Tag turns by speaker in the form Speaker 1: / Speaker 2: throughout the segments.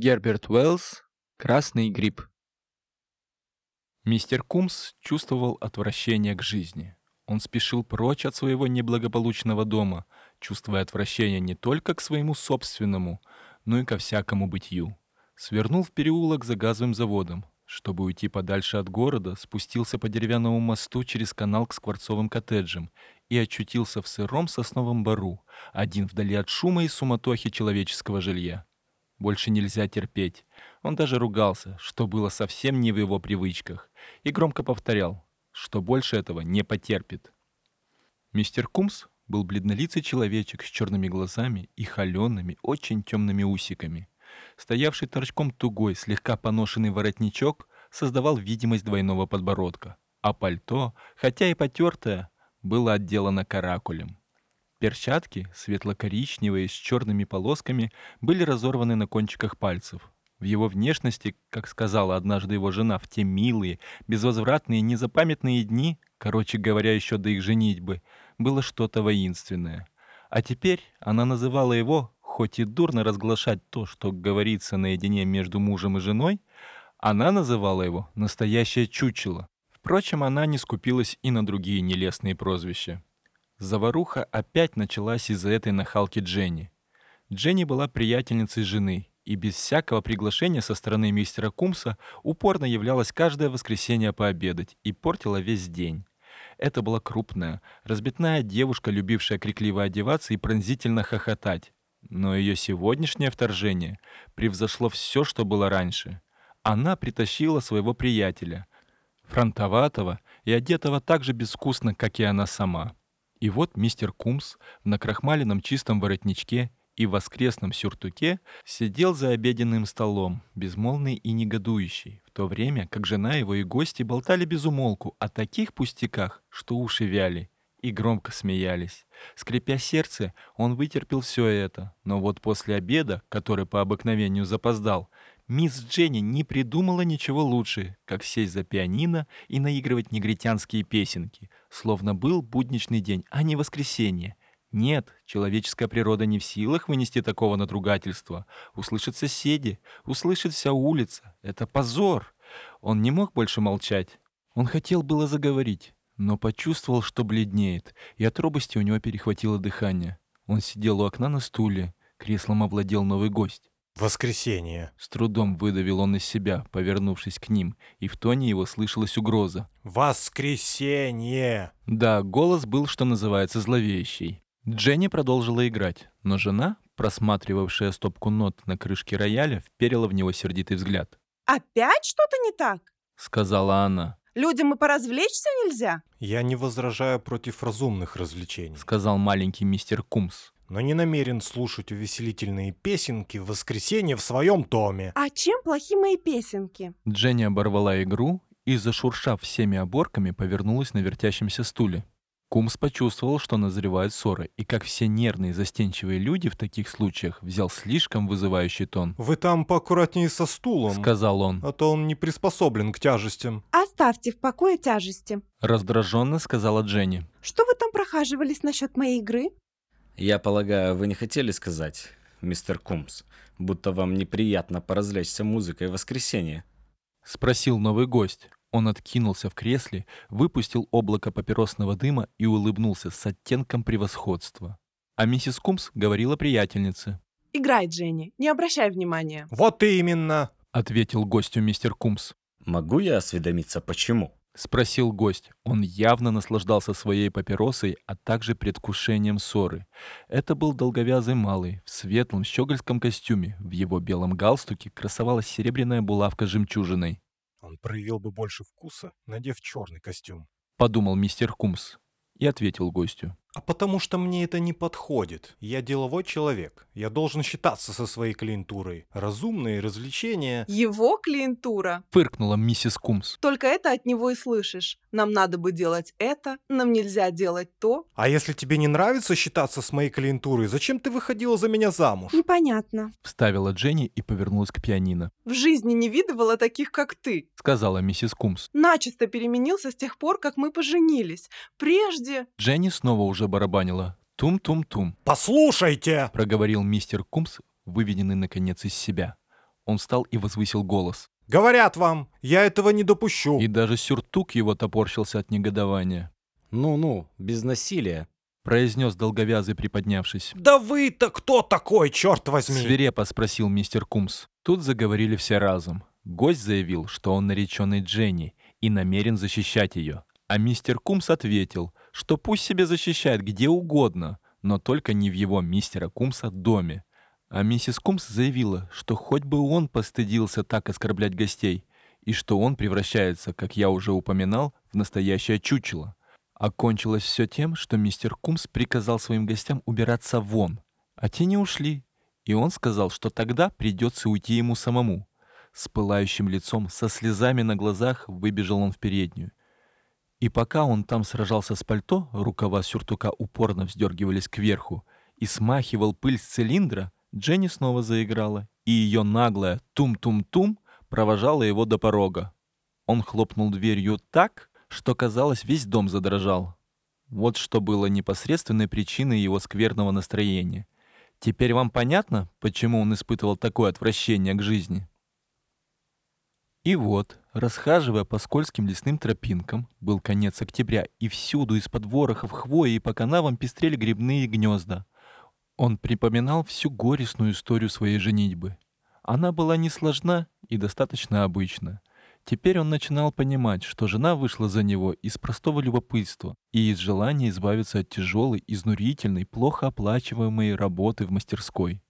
Speaker 1: Герберт Уэллс «Красный гриб». Мистер Кумс чувствовал отвращение к жизни. Он спешил прочь от своего неблагополучного дома, чувствуя отвращение не только к своему собственному, но и ко всякому бытию. Свернул в переулок за газовым заводом. Чтобы уйти подальше от города, спустился по деревянному мосту через канал к скворцовым коттеджам и очутился в сыром сосновом бару, один вдали от шума и суматохи человеческого жилья. Больше нельзя терпеть. Он даже ругался, что было совсем не в его привычках, и громко повторял, что больше этого не потерпит. Мистер Кумс был бледнолицый человечек с черными глазами и холеными, очень темными усиками. Стоявший торчком тугой, слегка поношенный воротничок создавал видимость двойного подбородка, а пальто, хотя и потертое, было отделано каракулем. Перчатки, светло-коричневые, с черными полосками, были разорваны на кончиках пальцев. В его внешности, как сказала однажды его жена, в те милые, безвозвратные, незапамятные дни, короче говоря, еще до их женитьбы, было что-то воинственное. А теперь она называла его, хоть и дурно разглашать то, что говорится наедине между мужем и женой, она называла его «настоящее чучело». Впрочем, она не скупилась и на другие нелестные прозвища. Заваруха опять началась из-за этой нахалки Дженни. Дженни была приятельницей жены и без всякого приглашения со стороны мистера Кумса упорно являлась каждое воскресенье пообедать и портила весь день. Это была крупная, разбитная девушка, любившая крикливо одеваться и пронзительно хохотать. Но ее сегодняшнее вторжение превзошло все, что было раньше. Она притащила своего приятеля, фронтоватого и одетого так же безвкусно, как и она сама. И вот мистер Кумс в накрахмаленном чистом воротничке и воскресном сюртуке сидел за обеденным столом, безмолвный и негодующий, в то время как жена его и гости болтали без умолку о таких пустяках, что уши вяли, и громко смеялись. Скрипя сердце, он вытерпел все это, но вот после обеда, который по обыкновению запоздал, Мисс Дженни не придумала ничего лучше, как сесть за пианино и наигрывать негритянские песенки, словно был будничный день, а не воскресенье. Нет, человеческая природа не в силах вынести такого надругательства. Услышат соседи, услышит вся улица. Это позор. Он не мог больше молчать. Он хотел было заговорить, но почувствовал, что бледнеет, и от робости у него перехватило дыхание. Он сидел у окна на стуле, креслом овладел новый гость.
Speaker 2: Воскресенье.
Speaker 1: С трудом выдавил он из себя, повернувшись к ним, и в тоне его слышалась угроза.
Speaker 2: Воскресенье.
Speaker 1: Да, голос был, что называется, зловещий. Дженни продолжила играть, но жена, просматривавшая стопку нот на крышке рояля, вперила в него сердитый взгляд.
Speaker 3: «Опять что-то не так?»
Speaker 1: — сказала она.
Speaker 3: «Людям и поразвлечься нельзя?»
Speaker 2: Я не возражаю против разумных развлечений.
Speaker 1: — сказал маленький мистер Кумс
Speaker 2: но не намерен слушать увеселительные песенки в воскресенье в своем томе.
Speaker 3: «А чем плохи мои песенки?»
Speaker 1: Дженни оборвала игру и, зашуршав всеми оборками, повернулась на вертящемся стуле. Кумс почувствовал, что назревает ссора, и, как все нервные застенчивые люди в таких случаях, взял слишком вызывающий тон.
Speaker 2: «Вы там поаккуратнее со стулом», —
Speaker 1: сказал он.
Speaker 2: «а то он не приспособлен к тяжестям».
Speaker 3: «Оставьте в покое тяжести», —
Speaker 1: раздраженно сказала Дженни.
Speaker 3: «Что вы там прохаживались насчет моей игры?»
Speaker 4: Я полагаю, вы не хотели сказать, мистер Кумс, будто вам неприятно поразвлечься музыкой в воскресенье?
Speaker 1: Спросил новый гость. Он откинулся в кресле, выпустил облако папиросного дыма и улыбнулся с оттенком превосходства. А миссис Кумс говорила приятельнице.
Speaker 3: «Играй, Дженни, не обращай внимания».
Speaker 2: «Вот именно!»
Speaker 1: — ответил гостю мистер Кумс.
Speaker 4: «Могу я осведомиться, почему?»
Speaker 1: — спросил гость. Он явно наслаждался своей папиросой, а также предвкушением ссоры. Это был долговязый малый, в светлом щегольском костюме. В его белом галстуке красовалась серебряная булавка с жемчужиной.
Speaker 2: «Он проявил бы больше вкуса, надев черный костюм», —
Speaker 1: подумал мистер Кумс и ответил гостю.
Speaker 2: А потому что мне это не подходит. Я деловой человек. Я должен считаться со своей клиентурой. Разумные развлечения...
Speaker 3: Его клиентура?
Speaker 1: Фыркнула миссис Кумс.
Speaker 3: Только это от него и слышишь. Нам надо бы делать это, нам нельзя делать то.
Speaker 2: А если тебе не нравится считаться с моей клиентурой, зачем ты выходила за меня замуж?
Speaker 3: Непонятно.
Speaker 1: Вставила Дженни и повернулась к пианино.
Speaker 3: В жизни не видывала таких, как ты.
Speaker 1: Сказала миссис Кумс.
Speaker 3: Начисто переменился с тех пор, как мы поженились. Прежде...
Speaker 1: Дженни снова уже забарабанила. Тум-тум-тум.
Speaker 2: «Послушайте!»
Speaker 1: — проговорил мистер Кумс, выведенный наконец из себя. Он встал и возвысил голос.
Speaker 2: Говорят вам, я этого не допущу.
Speaker 1: И даже сюртук его топорщился от негодования.
Speaker 4: Ну-ну, без насилия.
Speaker 1: Произнес долговязый, приподнявшись.
Speaker 2: Да вы-то кто такой, черт возьми?
Speaker 1: Свирепо спросил мистер Кумс. Тут заговорили все разом. Гость заявил, что он нареченный Дженни и намерен защищать ее. А мистер Кумс ответил, что пусть себе защищает где угодно, но только не в его мистера Кумса доме. А миссис Кумс заявила, что хоть бы он постыдился так оскорблять гостей, и что он превращается, как я уже упоминал, в настоящее чучело. Окончилось все тем, что мистер Кумс приказал своим гостям убираться вон, а те не ушли, и он сказал, что тогда придется уйти ему самому. С пылающим лицом, со слезами на глазах выбежал он в переднюю. И пока он там сражался с пальто, рукава сюртука упорно вздергивались кверху, и смахивал пыль с цилиндра, Дженни снова заиграла, и ее наглая «тум-тум-тум» провожала его до порога. Он хлопнул дверью так, что, казалось, весь дом задрожал. Вот что было непосредственной причиной его скверного настроения. Теперь вам понятно, почему он испытывал такое отвращение к жизни? И вот, расхаживая по скользким лесным тропинкам, был конец октября, и всюду из-под ворохов хвои и по канавам пестрели грибные гнезда — он припоминал всю горестную историю своей женитьбы. Она была несложна и достаточно обычна. Теперь он начинал понимать, что жена вышла за него из простого любопытства и из желания избавиться от тяжелой, изнурительной, плохо оплачиваемой работы в мастерской.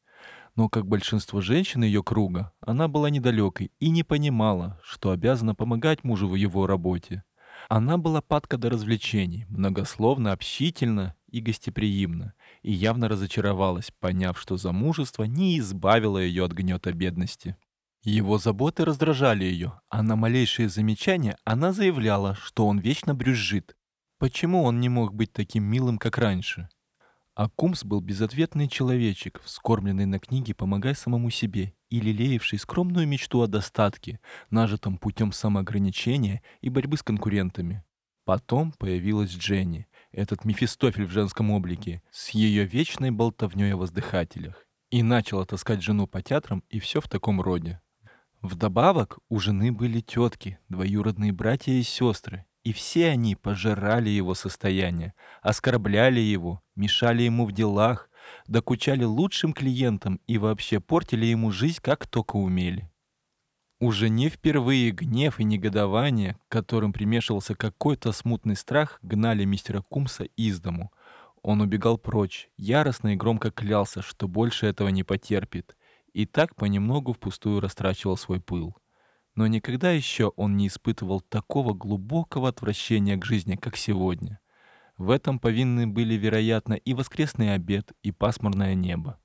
Speaker 1: Но, как большинство женщин ее круга, она была недалекой и не понимала, что обязана помогать мужу в его работе. Она была падка до развлечений, многословно, общительна и гостеприимна, и явно разочаровалась, поняв, что замужество не избавило ее от гнета бедности. Его заботы раздражали ее, а на малейшие замечания она заявляла, что он вечно брюзжит. Почему он не мог быть таким милым, как раньше? А Кумс был безответный человечек, вскормленный на книге «Помогай самому себе» и лелеявший скромную мечту о достатке, нажитом путем самоограничения и борьбы с конкурентами. Потом появилась Дженни, этот Мефистофель в женском облике, с ее вечной болтовней о воздыхателях, и начала таскать жену по театрам и все в таком роде. Вдобавок у жены были тетки, двоюродные братья и сестры, и все они пожирали его состояние, оскорбляли его, мешали ему в делах, докучали лучшим клиентам и вообще портили ему жизнь как только умели. Уже не впервые гнев и негодование, к которым примешивался какой-то смутный страх, гнали мистера Кумса из дому. Он убегал прочь, яростно и громко клялся, что больше этого не потерпит, и так понемногу впустую растрачивал свой пыл. Но никогда еще он не испытывал такого глубокого отвращения к жизни, как сегодня. В этом повинны были, вероятно, и воскресный обед, и пасмурное небо.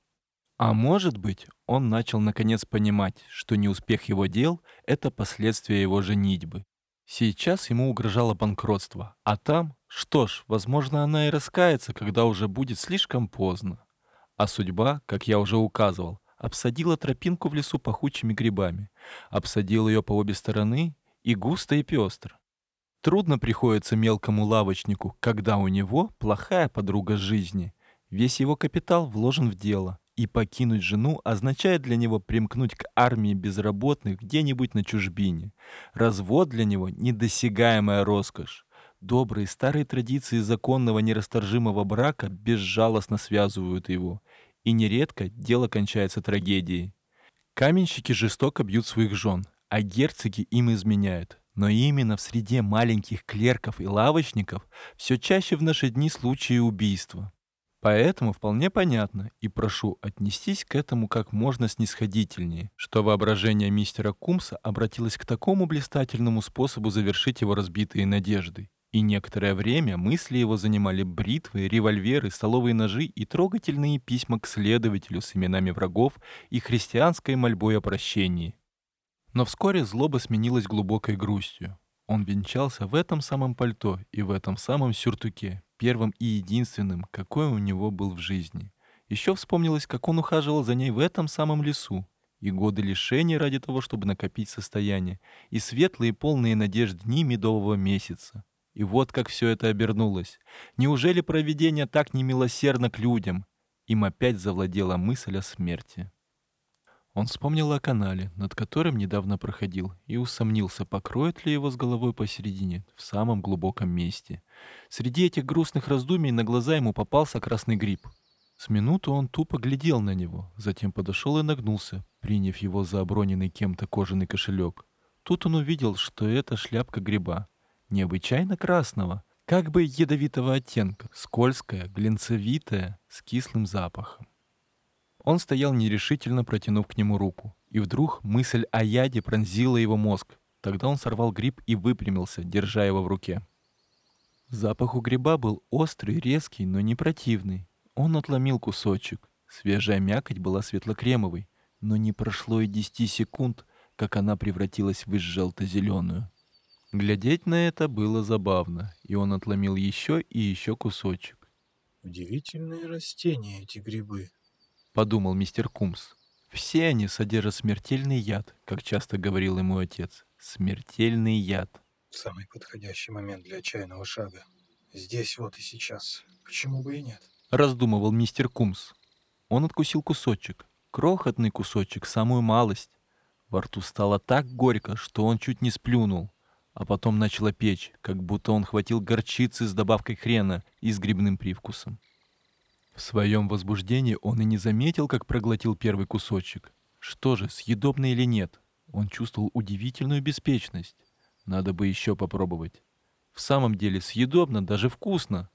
Speaker 1: А может быть, он начал наконец понимать, что неуспех его дел — это последствия его женитьбы. Сейчас ему угрожало банкротство, а там, что ж, возможно, она и раскается, когда уже будет слишком поздно. А судьба, как я уже указывал, обсадила тропинку в лесу пахучими грибами, обсадил ее по обе стороны и густо и пестро. Трудно приходится мелкому лавочнику, когда у него плохая подруга жизни. Весь его капитал вложен в дело, и покинуть жену означает для него примкнуть к армии безработных где-нибудь на чужбине. Развод для него — недосягаемая роскошь. Добрые старые традиции законного нерасторжимого брака безжалостно связывают его, и нередко дело кончается трагедией. Каменщики жестоко бьют своих жен, а герцоги им изменяют. Но именно в среде маленьких клерков и лавочников все чаще в наши дни случаи убийства. Поэтому вполне понятно и прошу отнестись к этому как можно снисходительнее, что воображение мистера Кумса обратилось к такому блистательному способу завершить его разбитые надежды. И некоторое время мысли его занимали бритвы, револьверы, столовые ножи и трогательные письма к следователю с именами врагов и христианской мольбой о прощении. Но вскоре злоба сменилась глубокой грустью. Он венчался в этом самом пальто и в этом самом сюртуке, первым и единственным, какой у него был в жизни. Еще вспомнилось, как он ухаживал за ней в этом самом лесу, и годы лишения ради того, чтобы накопить состояние, и светлые полные надежд дни медового месяца. И вот как все это обернулось. Неужели провидение так немилосердно к людям? Им опять завладела мысль о смерти. Он вспомнил о канале, над которым недавно проходил, и усомнился, покроет ли его с головой посередине, в самом глубоком месте. Среди этих грустных раздумий на глаза ему попался красный гриб. С минуту он тупо глядел на него, затем подошел и нагнулся, приняв его за оброненный кем-то кожаный кошелек. Тут он увидел, что это шляпка гриба, необычайно красного, как бы ядовитого оттенка, скользкая, глинцевитая, с кислым запахом. Он стоял нерешительно, протянув к нему руку. И вдруг мысль о яде пронзила его мозг. Тогда он сорвал гриб и выпрямился, держа его в руке. Запах у гриба был острый, резкий, но не противный. Он отломил кусочек. Свежая мякоть была светло-кремовой, но не прошло и десяти секунд, как она превратилась в желто-зеленую. Глядеть на это было забавно, и он отломил еще и еще кусочек.
Speaker 5: Удивительные растения эти грибы.
Speaker 1: подумал мистер Кумс. Все они содержат смертельный яд, как часто говорил ему отец. Смертельный яд.
Speaker 5: Самый подходящий момент для отчаянного шага. Здесь вот и сейчас. Почему бы и нет?
Speaker 1: Раздумывал мистер Кумс. Он откусил кусочек. Крохотный кусочек, самую малость. Во рту стало так горько, что он чуть не сплюнул. А потом начало печь, как будто он хватил горчицы с добавкой хрена и с грибным привкусом. В своем возбуждении он и не заметил, как проглотил первый кусочек. Что же, съедобно или нет? Он чувствовал удивительную беспечность. Надо бы еще попробовать. В самом деле съедобно, даже вкусно.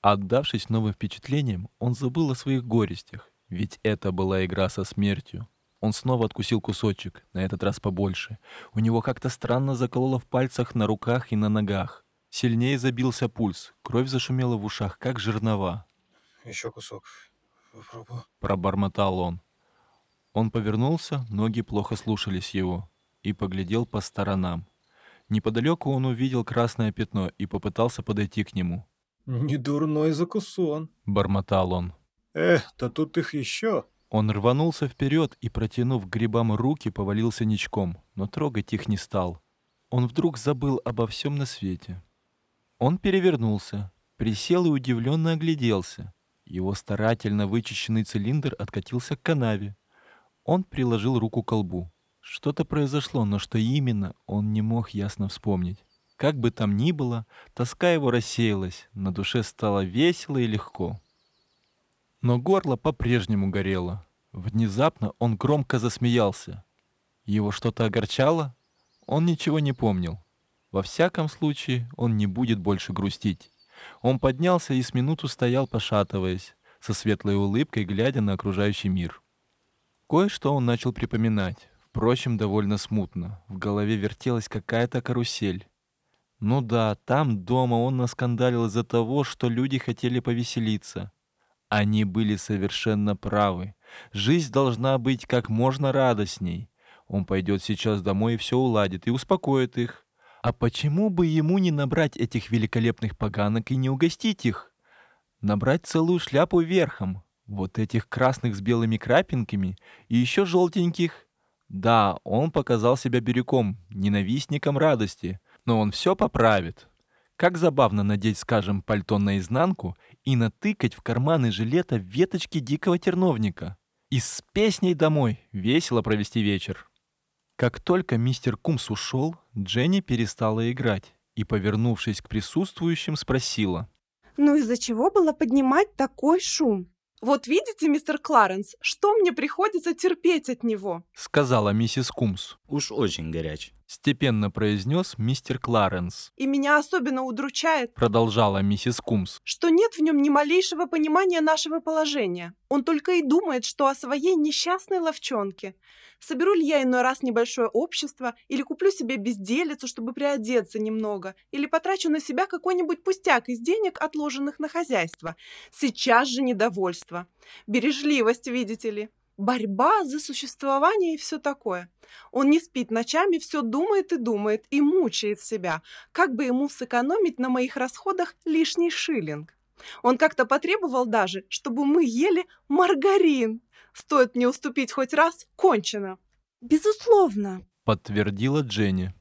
Speaker 1: Отдавшись новым впечатлениям, он забыл о своих горестях, ведь это была игра со смертью. Он снова откусил кусочек, на этот раз побольше. У него как-то странно закололо в пальцах на руках и на ногах. Сильнее забился пульс, кровь зашумела в ушах, как жернова.
Speaker 5: Еще кусок. Попробую.
Speaker 1: Пробормотал он. Он повернулся, ноги плохо слушались его, и поглядел по сторонам. Неподалеку он увидел красное пятно и попытался подойти к нему.
Speaker 5: Не дурной закусон.
Speaker 1: Бормотал он.
Speaker 5: Эх, да тут их еще.
Speaker 1: Он рванулся вперед и, протянув к грибам руки, повалился ничком, но трогать их не стал. Он вдруг забыл обо всем на свете. Он перевернулся, присел и удивленно огляделся. Его старательно вычищенный цилиндр откатился к канаве. Он приложил руку к колбу. Что-то произошло, но что именно, он не мог ясно вспомнить. Как бы там ни было, тоска его рассеялась, на душе стало весело и легко. Но горло по-прежнему горело. Внезапно он громко засмеялся. Его что-то огорчало? Он ничего не помнил. Во всяком случае, он не будет больше грустить. Он поднялся и с минуту стоял, пошатываясь, со светлой улыбкой, глядя на окружающий мир. Кое-что он начал припоминать, впрочем, довольно смутно. В голове вертелась какая-то карусель. Ну да, там дома он наскандалил из-за того, что люди хотели повеселиться. Они были совершенно правы. Жизнь должна быть как можно радостней. Он пойдет сейчас домой и все уладит, и успокоит их. А почему бы ему не набрать этих великолепных поганок и не угостить их? Набрать целую шляпу верхом, вот этих красных с белыми крапинками и еще желтеньких. Да, он показал себя бирюком, ненавистником радости, но он все поправит. Как забавно надеть, скажем, пальто наизнанку и натыкать в карманы жилета веточки дикого терновника. И с песней домой весело провести вечер. Как только мистер Кумс ушел, Дженни перестала играть и, повернувшись к присутствующим, спросила.
Speaker 3: Ну из-за чего было поднимать такой шум? Вот видите, мистер Кларенс, что мне приходится терпеть от него?
Speaker 1: Сказала миссис Кумс.
Speaker 4: Уж очень горяч.
Speaker 1: Степенно произнес мистер Кларенс.
Speaker 3: И меня особенно удручает,
Speaker 1: Продолжала миссис Кумс.
Speaker 3: что нет в нем ни малейшего понимания нашего положения. Он только и думает, что о своей несчастной ловчонке. Соберу ли я иной раз небольшое общество, или куплю себе безделицу, чтобы приодеться немного, или потрачу на себя какой-нибудь пустяк из денег, отложенных на хозяйство. Сейчас же недовольство. Бережливость, видите ли. Борьба за существование и все такое. Он не спит ночами, все думает и думает, и мучает себя, как бы ему сэкономить на моих расходах лишний шиллинг. Он как-то потребовал даже, чтобы мы ели маргарин. Стоит мне уступить хоть раз, кончено. Безусловно.
Speaker 1: Подтвердила Дженни.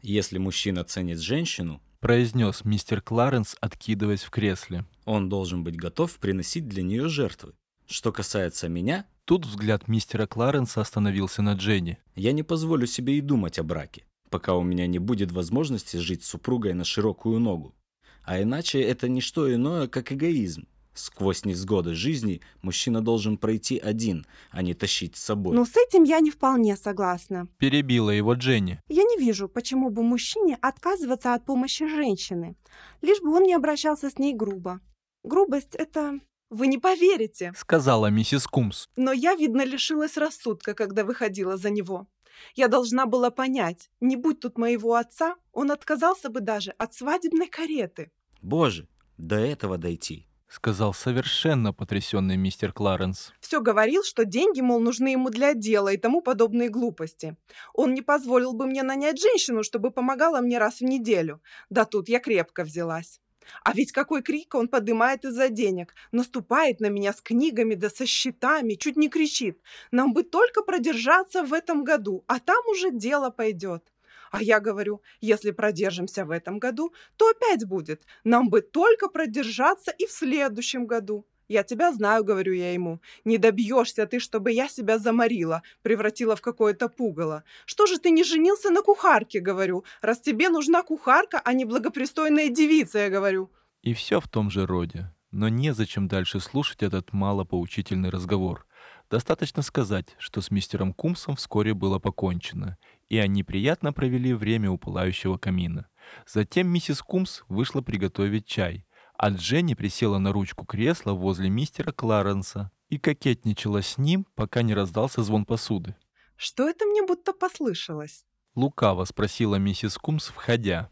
Speaker 4: Если мужчина ценит женщину,
Speaker 1: Произнес мистер Кларенс, откидываясь в кресле.
Speaker 4: он должен быть готов приносить для нее жертвы. Что касается меня,
Speaker 1: Тут взгляд мистера Кларенса остановился на Дженни.
Speaker 4: Я не позволю себе и думать о браке, пока у меня не будет возможности жить с супругой на широкую ногу. А иначе это не что иное, как эгоизм. Сквозь невзгоды жизни мужчина должен пройти один, а не тащить с собой.
Speaker 3: Ну, с этим я не вполне согласна.
Speaker 1: Перебила его Дженни.
Speaker 3: Я не вижу, почему бы мужчине отказываться от помощи женщины, лишь бы он не обращался с ней грубо. Грубость — это... Вы не поверите,
Speaker 1: Сказала миссис Кумс.
Speaker 3: но я, видно, лишилась рассудка, когда выходила за него. Я должна была понять, не будь тут моего отца, он отказался бы даже от свадебной кареты.
Speaker 4: Боже, до этого дойти.
Speaker 1: Сказал совершенно потрясенный мистер Кларенс.
Speaker 3: Все говорил, что деньги, мол, нужны ему для дела и тому подобные глупости. Он не позволил бы мне нанять женщину, чтобы помогала мне раз в неделю. Да тут я крепко взялась. А ведь какой крик он подымает из-за денег. Наступает на меня с книгами да со счетами, чуть не кричит. Нам бы только продержаться в этом году, а там уже дело пойдет. А я говорю, если продержимся в этом году, то опять будет. Нам бы только продержаться и в следующем году. Я тебя знаю, говорю я ему. Не добьешься ты, чтобы я себя заморила, превратила в какое-то пугало. Что же ты не женился на кухарке, говорю, раз тебе нужна кухарка, а не благопристойная девица, я говорю.
Speaker 1: И все в том же роде. Но незачем дальше слушать этот малопоучительный разговор. Достаточно сказать, что с мистером Кумсом вскоре было покончено, и они приятно провели время у пылающего камина. Затем миссис Кумс вышла приготовить чай, а Дженни присела на ручку кресла возле мистера Кларенса и кокетничала с ним, пока не раздался звон посуды.
Speaker 3: Что это мне будто послышалось?
Speaker 1: Лукаво спросила миссис Кумс, входя.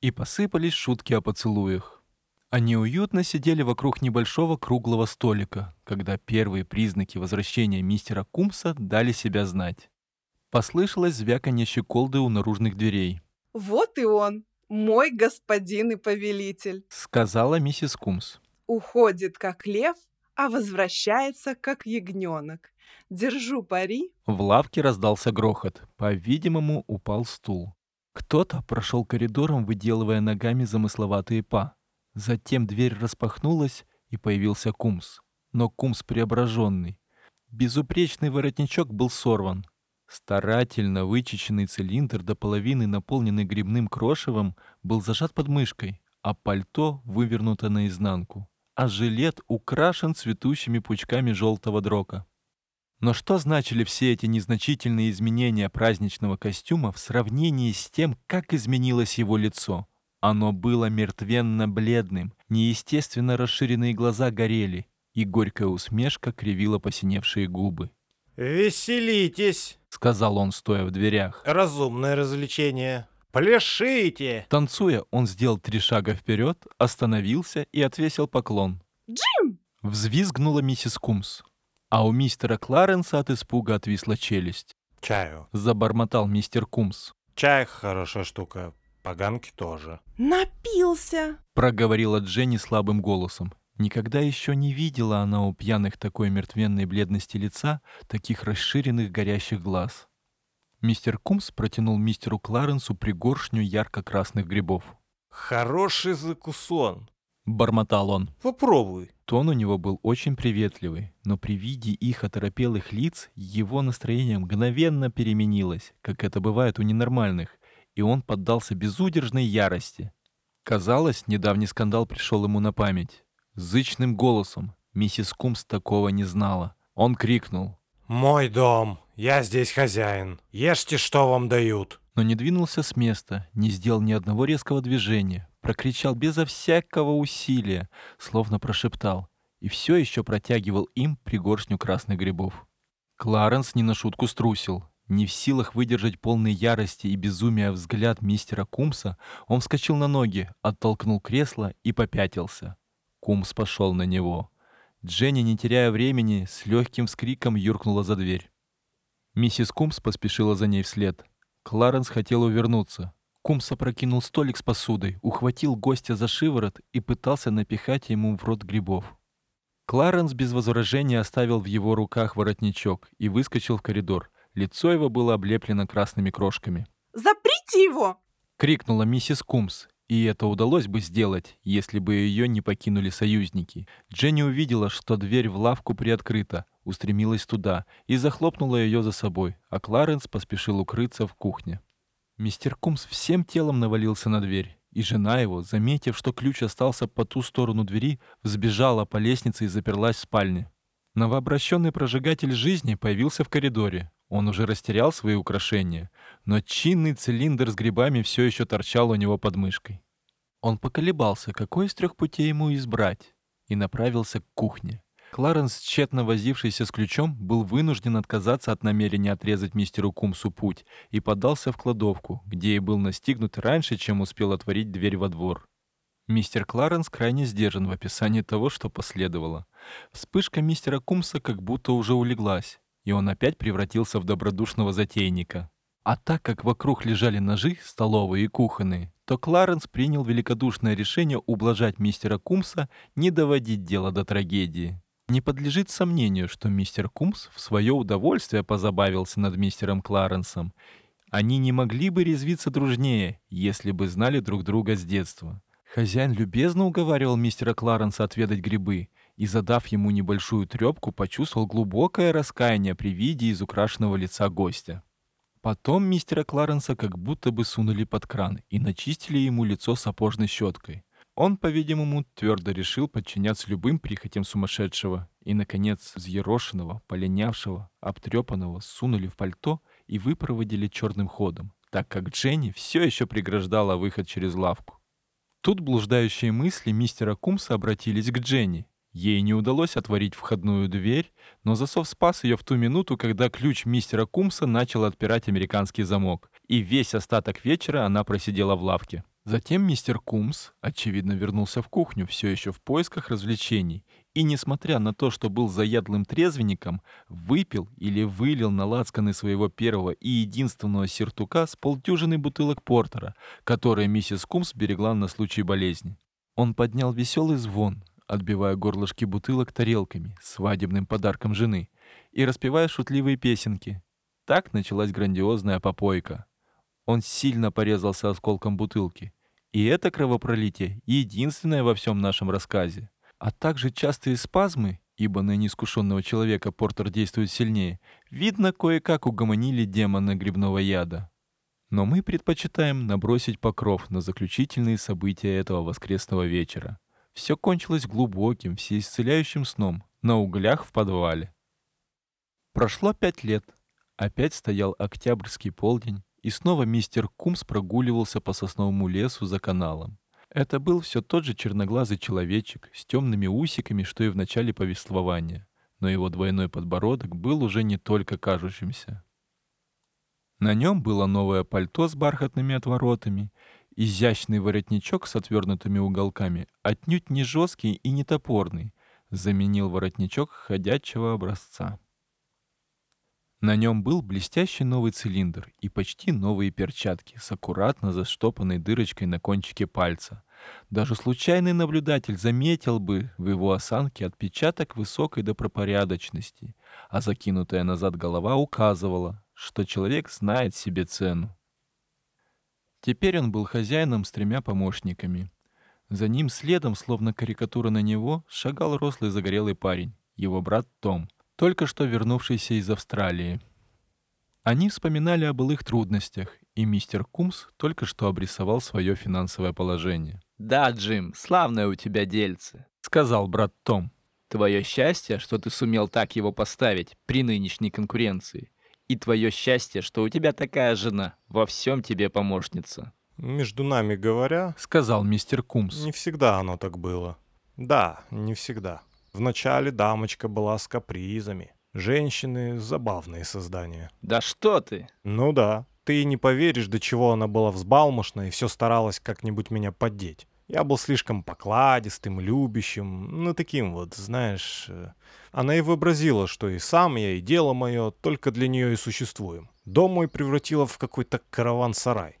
Speaker 1: И посыпались шутки о поцелуях. Они уютно сидели вокруг небольшого круглого столика, когда первые признаки возвращения мистера Кумса дали себя знать. Послышалось звяканье щеколды у наружных дверей.
Speaker 3: Вот и он, мой господин и повелитель.
Speaker 1: Сказала миссис Кумс.
Speaker 3: Уходит, как лев, а возвращается, как ягненок. Держу пари.
Speaker 1: В лавке раздался грохот. По-видимому, упал стул. Кто-то прошел коридором, выделывая ногами замысловатые па. Затем дверь распахнулась, и появился Кумс. Но Кумс преображенный. Безупречный воротничок был сорван. Старательно вычищенный цилиндр до половины, наполненный грибным крошевом, был зажат под мышкой, а пальто вывернуто наизнанку, а жилет украшен цветущими пучками желтого дрока. Но что значили все эти незначительные изменения праздничного костюма в сравнении с тем, как изменилось его лицо? Оно было мертвенно-бледным, неестественно расширенные глаза горели, и горькая усмешка кривила посиневшие губы.
Speaker 2: Веселитесь.
Speaker 1: — сказал он, стоя в дверях.
Speaker 2: Разумное развлечение. Пляшите.
Speaker 1: Танцуя, он сделал три шага вперед, остановился и отвесил поклон.
Speaker 3: Джим!
Speaker 1: Взвизгнула миссис Кумс. А у мистера Кларенса от испуга отвисла челюсть.
Speaker 2: Чаю.
Speaker 1: Забормотал мистер Кумс.
Speaker 2: Чай хорошая штука. Поганки тоже.
Speaker 3: Напился.
Speaker 1: Проговорила Дженни слабым голосом. Никогда еще не видела она у пьяных такой мертвенной бледности лица, таких расширенных горящих глаз. Мистер Кумс протянул мистеру Кларенсу пригоршню ярко-красных грибов.
Speaker 2: Хороший закусон.
Speaker 1: Бормотал он.
Speaker 2: Попробуй.
Speaker 1: Тон у него был очень приветливый, но при виде их оторопелых лиц его настроение мгновенно переменилось, как это бывает у ненормальных, и он поддался безудержной ярости. Казалось, недавний скандал пришел ему на память. Зычным голосом миссис Кумс такого не знала. Он крикнул,
Speaker 2: Мой дом. Я здесь хозяин. Ешьте, что вам дают.
Speaker 1: но не двинулся с места, не сделал ни одного резкого движения, прокричал безо всякого усилия, словно прошептал, и все еще протягивал им пригоршню красных грибов. Кларенс не на шутку струсил. Не в силах выдержать полной ярости и безумия взгляд мистера Кумса, он вскочил на ноги, оттолкнул кресло и попятился. Кумс пошел на него. Дженни, не теряя времени, с легким вскриком юркнула за дверь. Миссис Кумс поспешила за ней вслед. Кларенс хотел увернуться. Кумс опрокинул столик с посудой, ухватил гостя за шиворот и пытался напихать ему в рот грибов. Кларенс без возражения оставил в его руках воротничок и выскочил в коридор. Лицо его было облеплено красными крошками.
Speaker 3: Заприте его!
Speaker 1: Крикнула миссис Кумс, и это удалось бы сделать, если бы ее не покинули союзники. Дженни увидела, что дверь в лавку приоткрыта. устремилась туда и захлопнула ее за собой, а Кларенс поспешил укрыться в кухне. Мистер Кумс всем телом навалился на дверь, и жена его, заметив, что ключ остался по ту сторону двери, взбежала по лестнице и заперлась в спальне. Новообращенный прожигатель жизни появился в коридоре. Он уже растерял свои украшения, но чинный цилиндр с грибами все еще торчал у него под мышкой. Он поколебался, какой из трех путей ему избрать, и направился к кухне. Кларенс, тщетно возившийся с ключом, был вынужден отказаться от намерения отрезать мистеру Кумсу путь и подался в кладовку, где и был настигнут раньше, чем успел отворить дверь во двор. Мистер Кларенс крайне сдержан в описании того, что последовало. Вспышка мистера Кумса как будто уже улеглась, и он опять превратился в добродушного затейника. А так как вокруг лежали ножи, столовые и кухонные, то Кларенс принял великодушное решение ублажать мистера Кумса, не доводить дело до трагедии. Не подлежит сомнению, что мистер Кумс в свое удовольствие позабавился над мистером Кларенсом. Они не могли бы резвиться дружнее, если бы знали друг друга с детства. Хозяин любезно уговаривал мистера Кларенса отведать грибы и, задав ему небольшую трепку, почувствовал глубокое раскаяние при виде изукрашенного лица гостя. Потом мистера Кларенса как будто бы сунули под кран и начистили ему лицо сапожной щеткой. Он, по-видимому, твердо решил подчиняться любым прихотям сумасшедшего и, наконец, взъерошенного, полинявшего, обтрепанного сунули в пальто и выпроводили черным ходом, так как Дженни все еще преграждала выход через лавку. Тут блуждающие мысли мистера Кумса обратились к Дженни. Ей не удалось отворить входную дверь, но засов спас ее в ту минуту, когда ключ мистера Кумса начал отпирать американский замок, и весь остаток вечера она просидела в лавке. Затем мистер Кумс, очевидно, вернулся в кухню, все еще в поисках развлечений, и, несмотря на то, что был заядлым трезвенником, выпил или вылил на лацканы своего первого и единственного сертука с полдюжины бутылок портера, которые миссис Кумс берегла на случай болезни. Он поднял веселый звон, отбивая горлышки бутылок тарелками, свадебным подарком жены, и распевая шутливые песенки. Так началась грандиозная попойка. Он сильно порезался осколком бутылки — и это кровопролитие единственное во всем нашем рассказе. А также частые спазмы, ибо на неискушенного человека Портер действует сильнее, видно, кое-как угомонили демона грибного яда. Но мы предпочитаем набросить покров на заключительные события этого воскресного вечера. Все кончилось глубоким, всеисцеляющим сном на углях в подвале. Прошло пять лет. Опять стоял октябрьский полдень, и снова мистер Кумс прогуливался по сосновому лесу за каналом. Это был все тот же черноглазый человечек с темными усиками, что и в начале повествования, но его двойной подбородок был уже не только кажущимся. На нем было новое пальто с бархатными отворотами, изящный воротничок с отвернутыми уголками, отнюдь не жесткий и не топорный, заменил воротничок ходячего образца. На нем был блестящий новый цилиндр и почти новые перчатки с аккуратно заштопанной дырочкой на кончике пальца. Даже случайный наблюдатель заметил бы в его осанке отпечаток высокой добропорядочности, а закинутая назад голова указывала, что человек знает себе цену. Теперь он был хозяином с тремя помощниками. За ним следом, словно карикатура на него, шагал рослый загорелый парень, его брат Том — только что вернувшийся из Австралии. Они вспоминали о былых трудностях, и мистер Кумс только что обрисовал свое финансовое положение.
Speaker 6: «Да, Джим, славное у тебя дельце», —
Speaker 1: сказал брат Том.
Speaker 6: «Твое счастье, что ты сумел так его поставить при нынешней конкуренции. И твое счастье, что у тебя такая жена, во всем тебе помощница».
Speaker 2: Между нами говоря, —
Speaker 1: сказал мистер Кумс.
Speaker 2: Не всегда оно так было. Да, не всегда. Вначале дамочка была с капризами. Женщины — забавные создания.
Speaker 6: Да что ты?
Speaker 2: Ну да. Ты не поверишь, до чего она была взбалмошна и все старалась как-нибудь меня поддеть. Я был слишком покладистым, любящим, ну таким вот, знаешь... Э. Она и вообразила, что и сам я, и дело мое только для нее и существуем. Дом мой превратила в какой-то караван-сарай.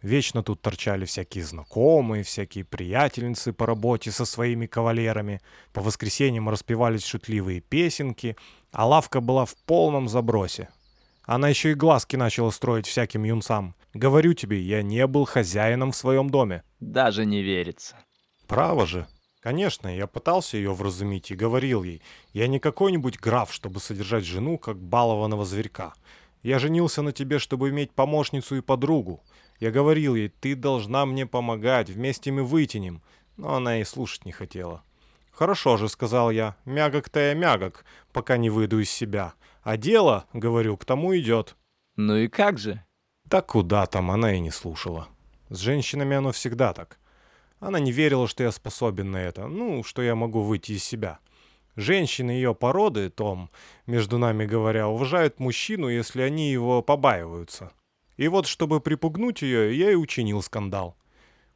Speaker 2: Вечно тут торчали всякие знакомые, всякие приятельницы по работе со своими кавалерами. По воскресеньям распевались шутливые песенки, а лавка была в полном забросе. Она еще и глазки начала строить всяким юнцам. Говорю тебе, я не был хозяином в своем доме.
Speaker 6: Даже не верится.
Speaker 2: Право же. Конечно, я пытался ее вразумить и говорил ей, я не какой-нибудь граф, чтобы содержать жену, как балованного зверька. Я женился на тебе, чтобы иметь помощницу и подругу. Я говорил ей, ты должна мне помогать, вместе мы вытянем. Но она и слушать не хотела. «Хорошо же», — сказал я, — «мягок-то я мягок, пока не выйду из себя. А дело, — говорю, — к тому идет».
Speaker 6: Ну и как же?
Speaker 2: Да куда там, она и не слушала. С женщинами оно всегда так. Она не верила, что я способен на это, ну, что я могу выйти из себя. Женщины ее породы, Том, между нами говоря, уважают мужчину, если они его побаиваются. И вот, чтобы припугнуть ее, я и учинил скандал.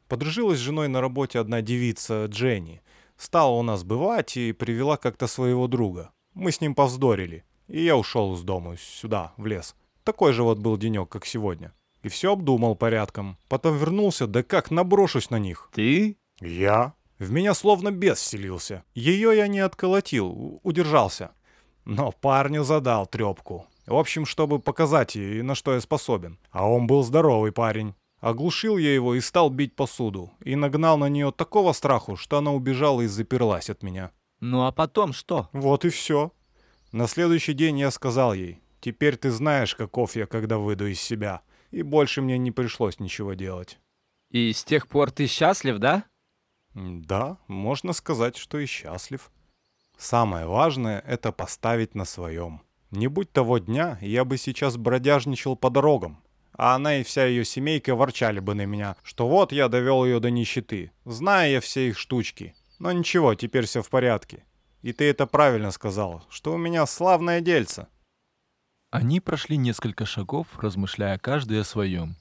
Speaker 2: Подружилась с женой на работе одна девица, Дженни. Стала у нас бывать и привела как-то своего друга. Мы с ним повздорили. И я ушел из дома, сюда, в лес. Такой же вот был денек, как сегодня. И все обдумал порядком. Потом вернулся, да как наброшусь на них.
Speaker 6: Ты?
Speaker 2: Я? В меня словно бес вселился. Ее я не отколотил, удержался. Но парню задал трепку. В общем, чтобы показать ей, на что я способен. А он был здоровый парень. Оглушил я его и стал бить посуду. И нагнал на нее такого страху, что она убежала и заперлась от меня.
Speaker 6: Ну а потом что?
Speaker 2: Вот и все. На следующий день я сказал ей, теперь ты знаешь, каков я, когда выйду из себя. И больше мне не пришлось ничего делать.
Speaker 6: И с тех пор ты счастлив, да?
Speaker 2: Да, можно сказать, что и счастлив. Самое важное — это поставить на своем. Не будь того дня, я бы сейчас бродяжничал по дорогам. А она и вся ее семейка ворчали бы на меня, что вот я довел ее до нищеты, зная я все их штучки. Но ничего, теперь все в порядке. И ты это правильно сказал, что у меня славное дельце.
Speaker 1: Они прошли несколько шагов, размышляя каждый о своем.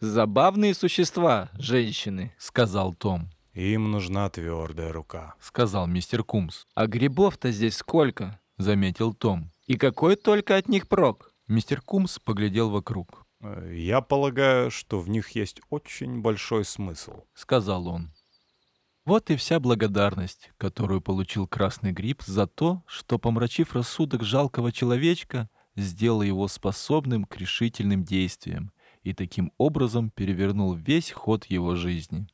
Speaker 6: Забавные существа, женщины.
Speaker 1: Сказал Том.
Speaker 2: Им нужна твердая рука.
Speaker 1: Сказал мистер Кумс.
Speaker 6: А грибов-то здесь сколько?
Speaker 1: Заметил Том.
Speaker 6: И какой только от них прок?
Speaker 1: Мистер Кумс поглядел вокруг.
Speaker 2: Э, Я полагаю, что в них есть очень большой смысл.
Speaker 1: Сказал он. Вот и вся благодарность, которую получил Красный Гриб за то, что, помрачив рассудок жалкого человечка, сделал его способным к решительным действиям и таким образом перевернул весь ход его жизни.